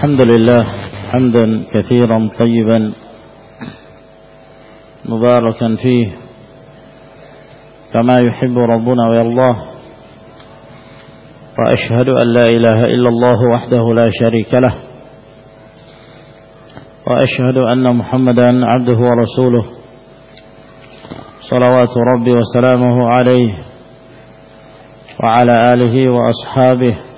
الحمد لله حمدا كثيرا طيبا مباركا فيه كما يحب ربنا ويرضاه وأشهد أن لا إله إلا الله وحده لا شريك له وأشهد أن محمدا عبده ورسوله صلوات ربي وسلامه عليه وعلى آله وأصحابه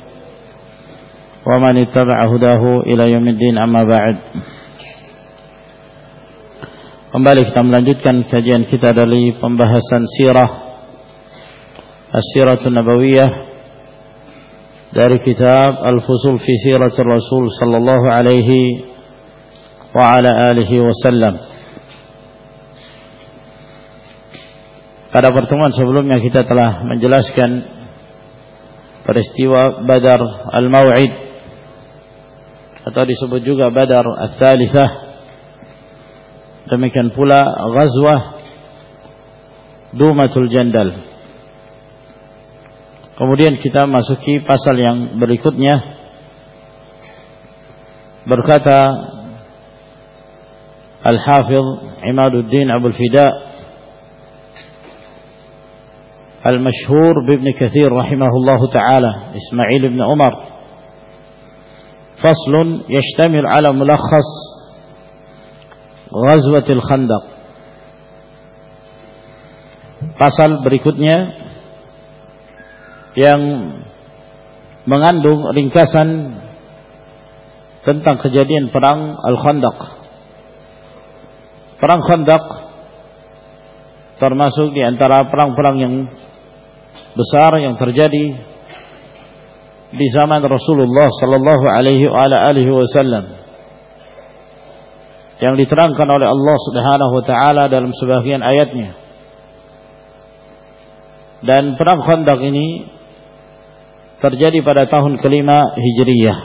ومن اتبع هداه إلى يوم الدين أما بعد Kembali kita melanjutkan kajian kita dari pembahasan sirah As-Siratul Nabawiyah dari kitab Al-Fusul fi Siratul Rasul sallallahu alaihi wa ala alihi wasallam. Pada pertemuan sebelumnya kita telah menjelaskan peristiwa Badar Al-Mau'id atau disebut juga Badar Al-Thalithah. Demikian pula Ghazwah Dumatul Jandal. Kemudian kita masuki pasal yang berikutnya. Berkata Al-Hafidh Imaduddin Abdul Fida Al-Mashhur Ibn Kathir rahimahullahu taala Ismail bin Umar faslun yashtamil ala mulakhas al Khandaq. pasal berikutnya yang mengandung ringkasan tentang kejadian perang Al-Khandaq perang Khandaq termasuk di antara perang-perang yang besar yang terjadi di zaman Rasulullah sallallahu alaihi wasallam yang diterangkan oleh Allah Subhanahu wa taala dalam sebagian ayatnya. Dan perang Khandaq ini terjadi pada tahun kelima Hijriyah.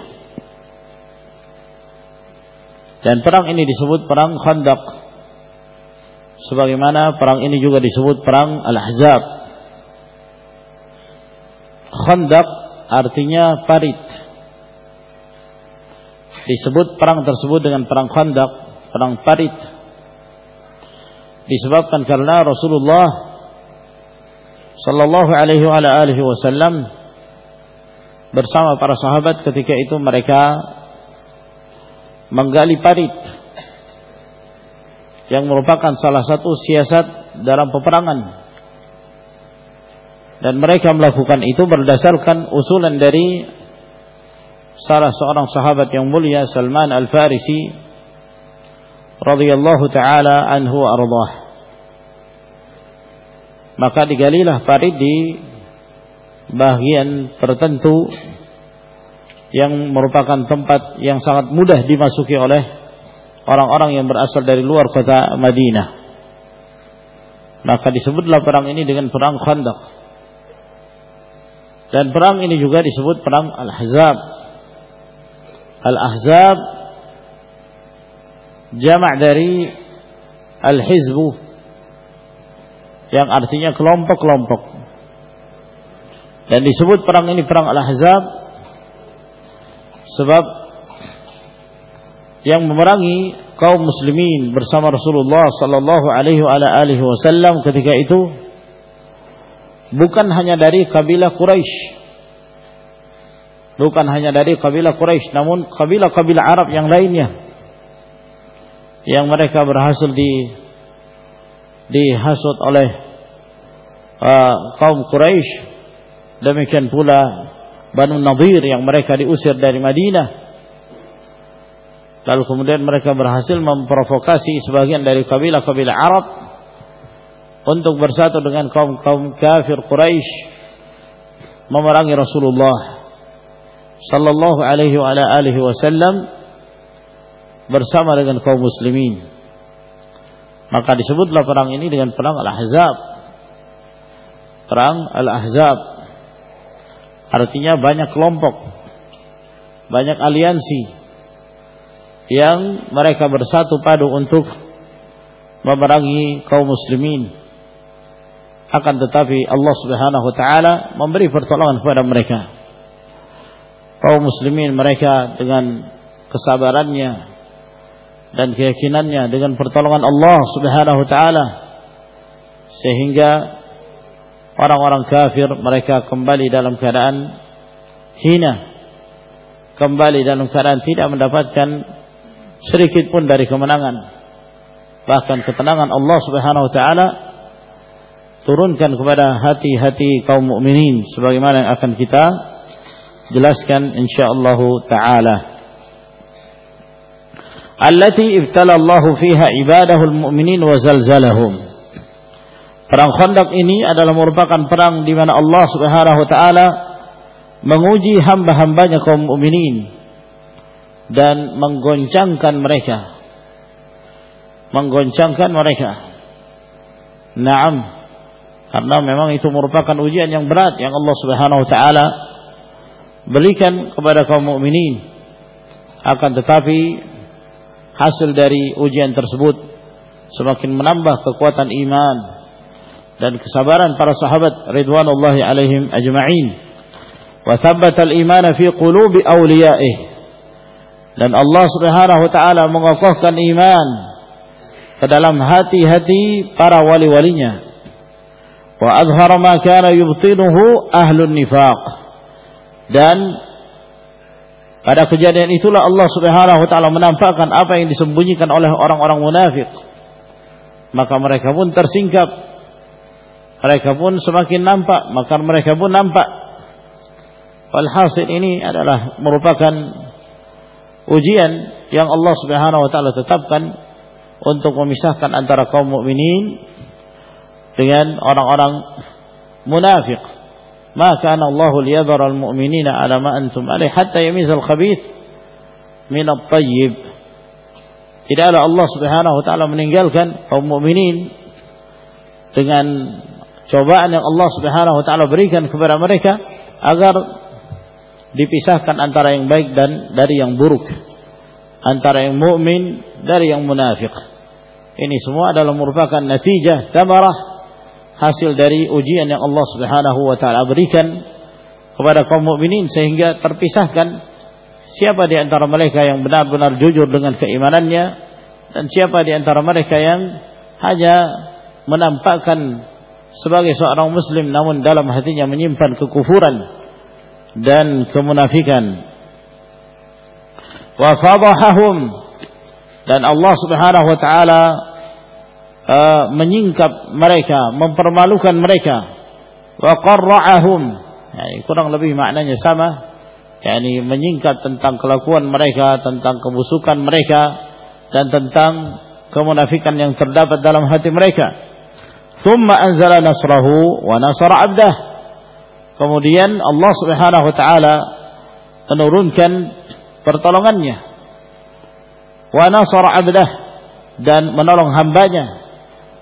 Dan perang ini disebut perang Khandaq. Sebagaimana perang ini juga disebut perang Al-Ahzab. Khandaq artinya parit. Disebut perang tersebut dengan perang Khandaq, perang parit. Disebabkan karena Rasulullah sallallahu alaihi wasallam bersama para sahabat ketika itu mereka menggali parit yang merupakan salah satu siasat dalam peperangan dan mereka melakukan itu berdasarkan usulan dari salah seorang sahabat yang mulia Salman Al-Farisi radhiyallahu taala anhu ardah. Maka digalilah parit di bagian tertentu yang merupakan tempat yang sangat mudah dimasuki oleh orang-orang yang berasal dari luar kota Madinah. Maka disebutlah perang ini dengan perang Khandaq dan perang ini juga disebut perang Al-Ahzab. Al-Ahzab jamak dari Al-Hizbu yang artinya kelompok-kelompok. Dan disebut perang ini perang Al-Ahzab sebab yang memerangi kaum muslimin bersama Rasulullah sallallahu alaihi wasallam ketika itu bukan hanya dari kabilah Quraisy bukan hanya dari kabilah Quraisy namun kabilah-kabilah Arab yang lainnya. Yang mereka berhasil di dihasut oleh uh, kaum Quraisy demikian pula Banu Nadir yang mereka diusir dari Madinah. Lalu kemudian mereka berhasil memprovokasi sebagian dari kabilah-kabilah Arab untuk bersatu dengan kaum-kaum kafir Quraisy memerangi Rasulullah sallallahu alaihi wa alihi wasallam bersama dengan kaum muslimin. Maka disebutlah perang ini dengan perang Al-Ahzab. Perang Al-Ahzab artinya banyak kelompok, banyak aliansi yang mereka bersatu padu untuk memerangi kaum muslimin akan tetapi Allah Subhanahu wa taala memberi pertolongan kepada mereka. Kaum muslimin mereka dengan kesabarannya dan keyakinannya dengan pertolongan Allah Subhanahu wa taala sehingga orang-orang kafir mereka kembali dalam keadaan hina kembali dalam keadaan tidak mendapatkan sedikit pun dari kemenangan bahkan ketenangan Allah Subhanahu wa taala turunkan kepada hati-hati kaum mukminin sebagaimana yang akan kita jelaskan insyaallah taala allati ibtala Allah fiha ibadahu almu'minin wa zalzalahum Perang Khandaq ini adalah merupakan perang di mana Allah Subhanahu wa taala menguji hamba-hambanya kaum mukminin dan menggoncangkan mereka. Menggoncangkan mereka. Naam. Karena memang itu merupakan ujian yang berat yang Allah Subhanahu wa taala berikan kepada kaum mukminin. Akan tetapi hasil dari ujian tersebut semakin menambah kekuatan iman dan kesabaran para sahabat ridwanullahi alaihim ajma'in. Wa thabbata al-iman fi qulubi awliya'ih. Dan Allah Subhanahu wa taala mengokohkan iman ke dalam hati-hati para wali-walinya wa azhara ma kana yubtinuhu ahlun nifaq. Dan pada kejadian itulah Allah Subhanahu wa taala menampakkan apa yang disembunyikan oleh orang-orang munafik. Maka mereka pun tersingkap. Mereka pun semakin nampak. Maka mereka pun nampak. Walhasil ini adalah merupakan ujian yang Allah Subhanahu wa taala tetapkan untuk memisahkan antara kaum mukminin dengan orang-orang munafik maka Allah liyadhara al-mu'minina ala ma antum alaih hatta al-khabith min at-tayyib. Tidaklah Allah Subhanahu wa taala meninggalkan kaum mukminin dengan cobaan yang Allah Subhanahu wa taala berikan kepada mereka agar dipisahkan antara yang baik dan dari yang buruk. Antara yang mukmin dari yang munafik ini semua adalah merupakan natijah tamarah hasil dari ujian yang Allah Subhanahu wa taala berikan kepada kaum mukminin sehingga terpisahkan siapa di antara mereka yang benar-benar jujur dengan keimanannya dan siapa di antara mereka yang hanya menampakkan sebagai seorang muslim namun dalam hatinya menyimpan kekufuran dan kemunafikan. Wa dan Allah Subhanahu wa taala uh, menyingkap mereka, mempermalukan mereka. Wa qarra'ahum. Nah, yani kurang lebih maknanya sama. Yani menyingkap tentang kelakuan mereka, tentang kebusukan mereka dan tentang kemunafikan yang terdapat dalam hati mereka. Thumma anzala nasrahu wa nasara abdah. Kemudian Allah Subhanahu wa taala menurunkan pertolongannya. Wa nasara abdah dan menolong hambanya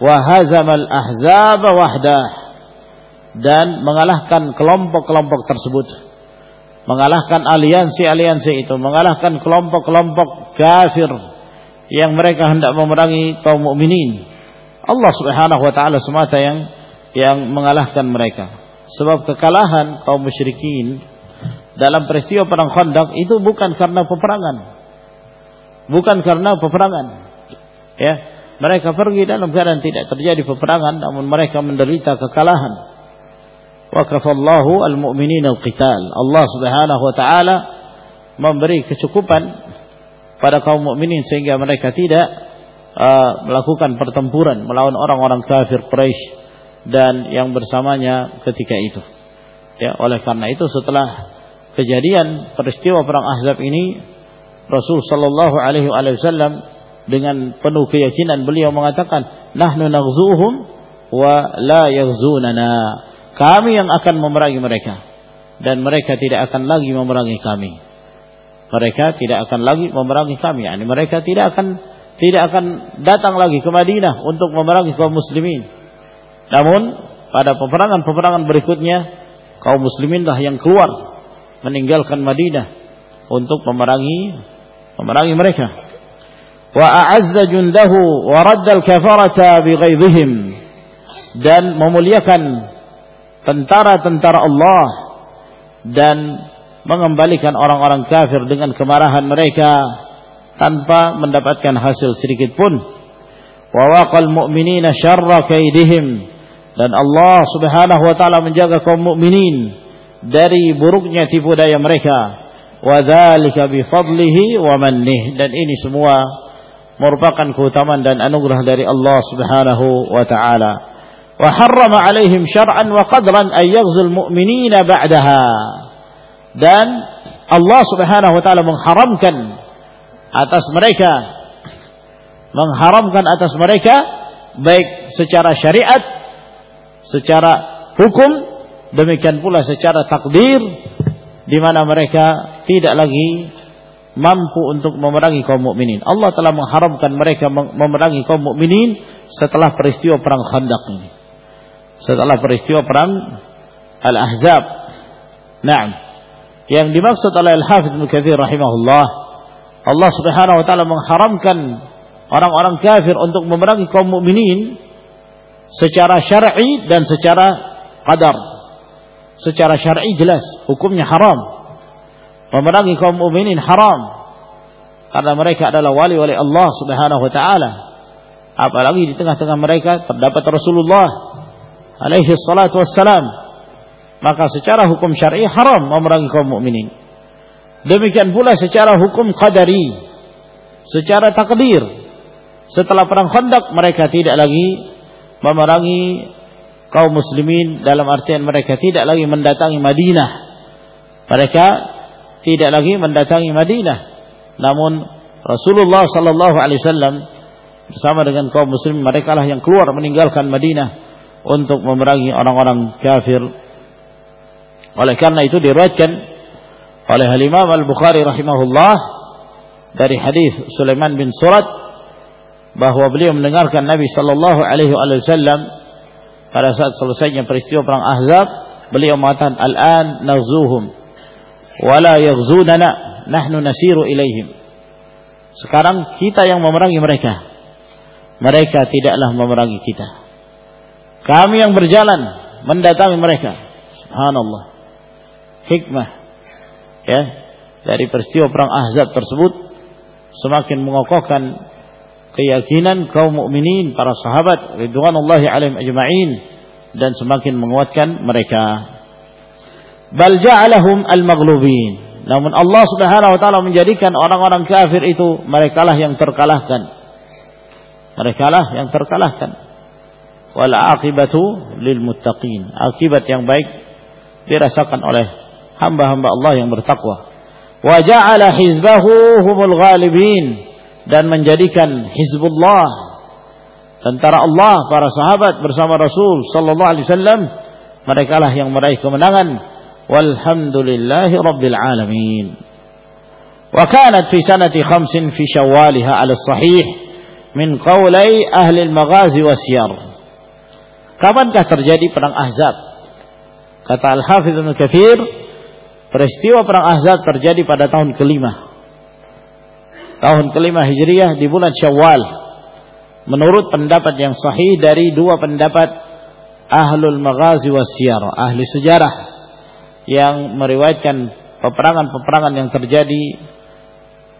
wa ahzab wahdah dan mengalahkan kelompok-kelompok tersebut mengalahkan aliansi-aliansi itu mengalahkan kelompok-kelompok kafir yang mereka hendak memerangi kaum mukminin Allah Subhanahu wa taala semata yang yang mengalahkan mereka. Sebab kekalahan kaum musyrikin dalam peristiwa perang Khandaq itu bukan karena peperangan. Bukan karena peperangan. Ya, mereka pergi dalam keadaan tidak terjadi peperangan namun mereka menderita kekalahan. Wa kafallahu al-mu'minina al-qital. Allah Subhanahu wa taala memberi kecukupan pada kaum mukminin sehingga mereka tidak uh, melakukan pertempuran melawan orang-orang kafir Quraisy dan yang bersamanya ketika itu. Ya, oleh karena itu setelah kejadian peristiwa perang Ahzab ini Rasul sallallahu alaihi wasallam dengan penuh keyakinan beliau mengatakan nahnu naghzuhum wa la yaghzunana kami yang akan memerangi mereka dan mereka tidak akan lagi memerangi kami mereka tidak akan lagi memerangi kami yani mereka tidak akan tidak akan datang lagi ke Madinah untuk memerangi kaum muslimin. Namun pada peperangan-peperangan berikutnya kaum musliminlah yang keluar meninggalkan Madinah untuk memerangi memerangi mereka. Jundahu wa radda al-kafarata bighaidhihim dan memuliakan tentara-tentara Allah dan mengembalikan orang-orang kafir dengan kemarahan mereka tanpa mendapatkan hasil sedikit pun. Wa waqal mu'minina syarra kaidihim. Dan Allah Subhanahu wa taala menjaga kaum mukminin dari buruknya tipu daya mereka. Wa dzalika bi fadlihi wa mannih. Dan ini semua merupakan keutamaan dan anugerah dari Allah Subhanahu wa taala. Wa harrama alaihim syar'an wa qadran ay yaghzul mu'minina ba'daha. Dan Allah Subhanahu wa taala mengharamkan atas mereka mengharamkan atas mereka baik secara syariat secara hukum demikian pula secara takdir di mana mereka tidak lagi mampu untuk memerangi kaum mukminin. Allah telah mengharamkan mereka memerangi kaum mukminin setelah peristiwa perang Khandaq ini. Setelah peristiwa perang Al-Ahzab. Naam. Yang dimaksud oleh Al-Hafidz Ibnu rahimahullah, Allah Subhanahu wa taala mengharamkan orang-orang kafir untuk memerangi kaum mukminin secara syar'i dan secara qadar. Secara syar'i jelas hukumnya haram memerangi kaum mukminin haram karena mereka adalah wali-wali Allah Subhanahu wa taala. Apalagi di tengah-tengah mereka terdapat Rasulullah alaihi salatu wassalam. Maka secara hukum syar'i haram memerangi kaum mukminin. Demikian pula secara hukum qadari, secara takdir. Setelah perang Khandaq mereka tidak lagi memerangi kaum muslimin dalam artian mereka tidak lagi mendatangi Madinah. Mereka tidak lagi mendatangi Madinah. Namun Rasulullah sallallahu alaihi wasallam bersama dengan kaum muslim mereka lah yang keluar meninggalkan Madinah untuk memerangi orang-orang kafir. Oleh karena itu diriwayatkan oleh Imam Al-Bukhari rahimahullah dari hadis Sulaiman bin Surat bahwa beliau mendengarkan Nabi sallallahu alaihi wasallam pada saat selesainya peristiwa perang Ahzab beliau mengatakan al-an nazuhum wala yaghzunana nahnu nasiru ilaihim. Sekarang kita yang memerangi mereka. Mereka tidaklah memerangi kita. Kami yang berjalan mendatangi mereka. Subhanallah. Hikmah. Ya. Dari peristiwa perang Ahzab tersebut semakin mengokohkan keyakinan kaum mukminin para sahabat ridwanullahi alaihim ajma'in dan semakin menguatkan mereka bal ja'alahum al-maghlubin. Namun Allah Subhanahu wa taala menjadikan orang-orang kafir itu merekalah yang terkalahkan. Merekalah yang terkalahkan. Wal aqibatu lil muttaqin. Akibat yang baik dirasakan oleh hamba-hamba Allah yang bertakwa. Wa ja'ala hizbahu humul ghalibin dan menjadikan hizbullah tentara Allah para sahabat bersama Rasul sallallahu alaihi wasallam merekalah yang meraih kemenangan walhamdulillahi rabbil alamin. Wa kanat fi sanati khamsin fi syawalha ala sahih min qawlai ahli al-maghazi wasyar terjadi perang ahzab? Kata al-hafiz ibn kathir peristiwa perang ahzab terjadi pada tahun kelima. Tahun kelima hijriah di bulan syawal. Menurut pendapat yang sahih dari dua pendapat ahlul maghazi ahli sejarah yang meriwayatkan peperangan-peperangan yang terjadi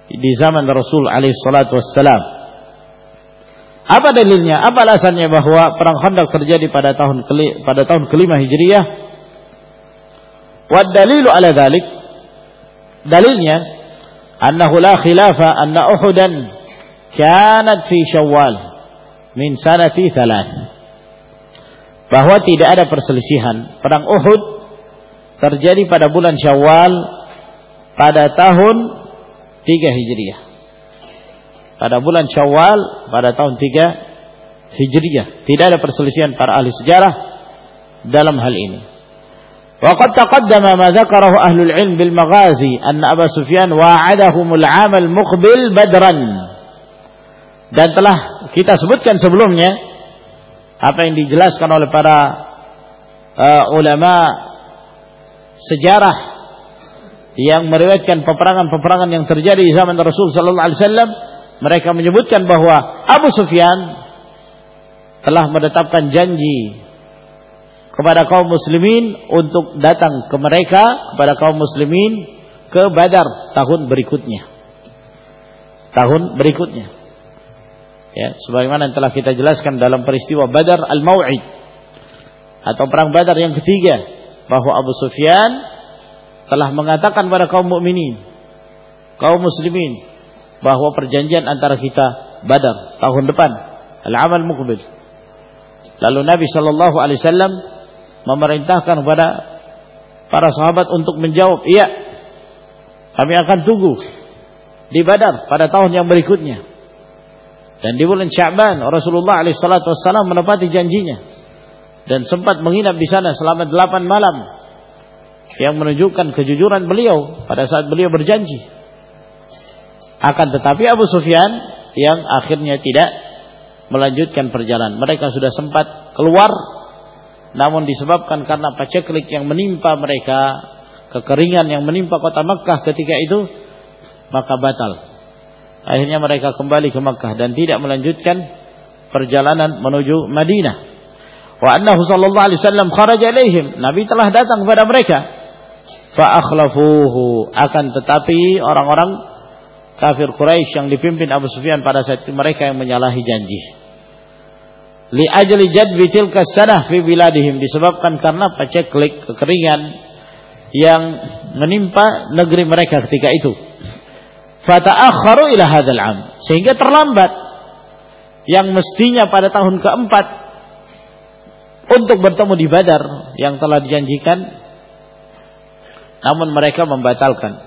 di zaman Rasul alaihi salatu wassalam. Apa dalilnya? Apa alasannya bahwa perang Khandaq terjadi pada tahun pada tahun kelima Hijriah? Wa dalilu ala dhalik dalilnya annahu la khilafa anna Uhudan kanat fi Syawal min sanati thalath. Bahwa tidak ada perselisihan perang Uhud terjadi pada bulan Syawal pada tahun 3 Hijriah. Pada bulan Syawal pada tahun 3 Hijriah. Tidak ada perselisihan para ahli sejarah dalam hal ini. وقد تقدم ما ذكره أهل العلم بالمغازي أن أبا سفيان وعدهم العام المقبل بدرا dan telah kita sebutkan sebelumnya apa yang dijelaskan oleh para uh, ulama sejarah yang meriwayatkan peperangan-peperangan yang terjadi di zaman Rasul sallallahu alaihi wasallam mereka menyebutkan bahwa Abu Sufyan telah menetapkan janji kepada kaum muslimin untuk datang ke mereka kepada kaum muslimin ke Badar tahun berikutnya. Tahun berikutnya. Ya, sebagaimana yang telah kita jelaskan dalam peristiwa Badar Al-Mau'id atau perang Badar yang ketiga bahwa Abu Sufyan telah mengatakan kepada kaum mukminin, kaum muslimin bahwa perjanjian antara kita Badar tahun depan, al-amal muqbil. Lalu Nabi sallallahu alaihi wasallam memerintahkan kepada para sahabat untuk menjawab, "Iya. Kami akan tunggu di Badar pada tahun yang berikutnya." Dan di bulan Sya'ban Rasulullah alaihi salatu menepati janjinya dan sempat menginap di sana selama delapan malam yang menunjukkan kejujuran beliau pada saat beliau berjanji. Akan tetapi Abu Sufyan yang akhirnya tidak melanjutkan perjalanan. Mereka sudah sempat keluar namun disebabkan karena paceklik yang menimpa mereka, kekeringan yang menimpa kota Makkah ketika itu, maka batal. Akhirnya mereka kembali ke Makkah dan tidak melanjutkan perjalanan menuju Madinah. Wa annahu sallallahu alaihi wasallam kharaja ilaihim. Nabi telah datang kepada mereka. Fa akhlafuhu. Akan tetapi orang-orang kafir Quraisy yang dipimpin Abu Sufyan pada saat itu mereka yang menyalahi janji. Li ajli jadbi tilka sanah fi biladihim. Disebabkan karena paceklik kekeringan yang menimpa negeri mereka ketika itu. Fata'akharu ila hadzal am. Sehingga terlambat. Yang mestinya pada tahun keempat untuk bertemu di Badar yang telah dijanjikan namun mereka membatalkan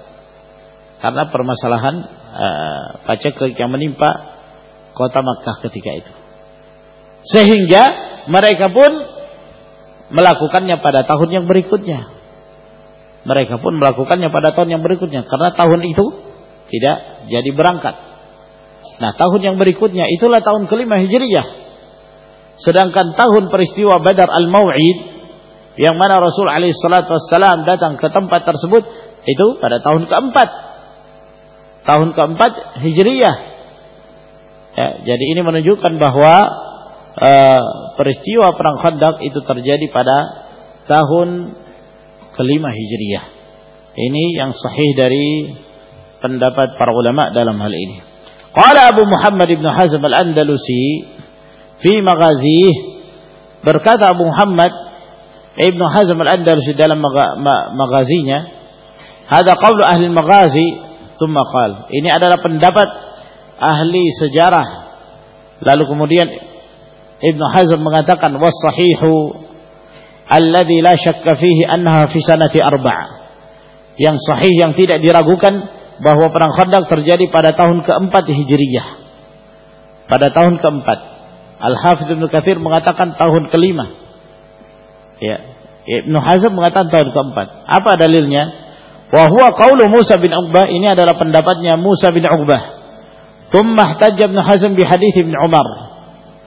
karena permasalahan uh, paceklik yang menimpa kota Makkah ketika itu sehingga mereka pun melakukannya pada tahun yang berikutnya. Mereka pun melakukannya pada tahun yang berikutnya karena tahun itu tidak jadi berangkat. Nah, tahun yang berikutnya itulah tahun kelima Hijriyah. Sedangkan tahun peristiwa Badar Al-Mau'id yang mana Rasul alaihi salatu wassalam datang ke tempat tersebut itu pada tahun keempat. Tahun keempat Hijriyah. Ya, jadi ini menunjukkan bahwa uh, peristiwa perang Khandaq itu terjadi pada tahun kelima Hijriyah. Ini yang sahih dari pendapat para ulama dalam hal ini. Qala Abu Muhammad ibn Hazm al-Andalusi fi maghazih berkata Abu Muhammad ibn Hazm al-Andalusi dalam maghazinya hada qawlu ahli maghazi thumma qal ini adalah pendapat ahli sejarah lalu kemudian Ibnu Hazm mengatakan wasahihu alladhi la syakka fihi annaha fi sanati arba'. Yang sahih yang tidak diragukan bahwa perang Khandaq terjadi pada tahun keempat Hijriyah. Pada tahun keempat. Al-Hafidz Ibnu Katsir mengatakan tahun kelima. Ya. Ibnu Hazm mengatakan tahun keempat. Apa dalilnya? Wa huwa qaulu Musa bin Uqbah ini adalah pendapatnya Musa bin Uqbah. Thumma ihtajja Ibnu Hazm bi hadits Ibnu Umar.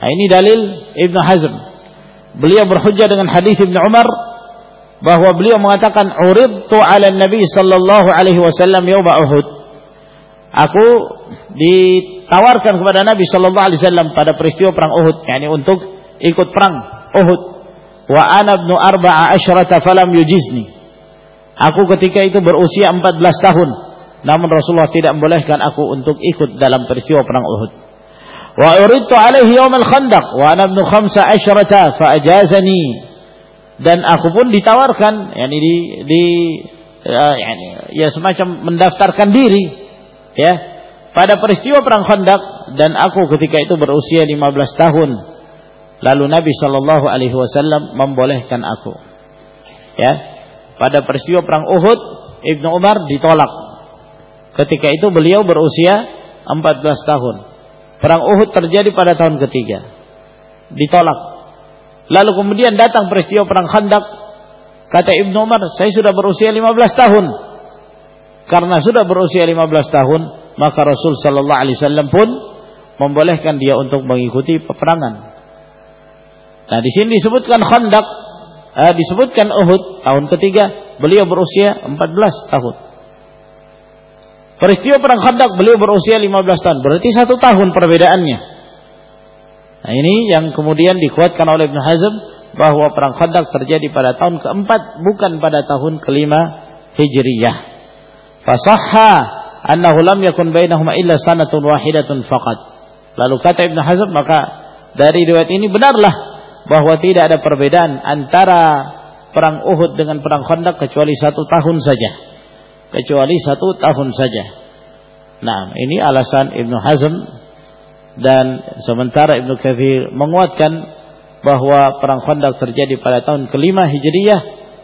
Nah, ini dalil Ibn Hazm. Beliau berhujjah dengan hadis Ibn Umar bahwa beliau mengatakan uridtu 'ala Nabi sallallahu alaihi wasallam yaum Uhud. Aku ditawarkan kepada Nabi sallallahu alaihi wasallam pada peristiwa perang Uhud, yakni untuk ikut perang Uhud. Wa ana ibnu arba'a asyrata falam yujizni. Aku ketika itu berusia 14 tahun, namun Rasulullah tidak membolehkan aku untuk ikut dalam peristiwa perang Uhud wa uridtu alaihi yawm al-khandaq wa ana ibnu khamsa fa ajazani dan aku pun ditawarkan yakni di di ya, yani, ya semacam mendaftarkan diri ya pada peristiwa perang Khandaq dan aku ketika itu berusia 15 tahun lalu Nabi Shallallahu alaihi wasallam membolehkan aku ya pada peristiwa perang Uhud Ibnu Umar ditolak ketika itu beliau berusia 14 tahun Perang Uhud terjadi pada tahun ketiga. Ditolak. Lalu kemudian datang peristiwa perang Khandaq. Kata Ibnu Umar, saya sudah berusia 15 tahun. Karena sudah berusia 15 tahun, maka Rasul sallallahu alaihi wasallam pun membolehkan dia untuk mengikuti peperangan. Nah, di sini disebutkan Khandaq, eh, disebutkan Uhud tahun ketiga, beliau berusia 14 tahun. Peristiwa perang Khandaq beliau berusia 15 tahun. Berarti satu tahun perbedaannya. Nah ini yang kemudian dikuatkan oleh Ibn Hazm bahwa perang Khandaq terjadi pada tahun keempat bukan pada tahun kelima Hijriyah. Fasahha annahu lam yakun bainahuma illa sanatun wahidatun faqat. Lalu kata Ibn Hazm maka dari riwayat ini benarlah bahwa tidak ada perbedaan antara perang Uhud dengan perang Khandaq kecuali satu tahun saja. Kecuali satu tahun saja. Nah, ini alasan Ibnu Hazm dan sementara Ibnu Katsir menguatkan bahwa perang Khandaq terjadi pada tahun kelima Hijriyah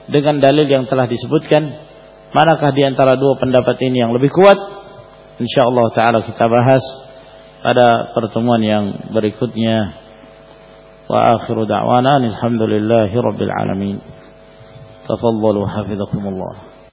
dengan dalil yang telah disebutkan. Manakah di antara dua pendapat ini yang lebih kuat? Insyaallah taala kita bahas pada pertemuan yang berikutnya. Wa akhiru da'wana alhamdulillahirabbil alamin. Tafadhalu hafizakumullah.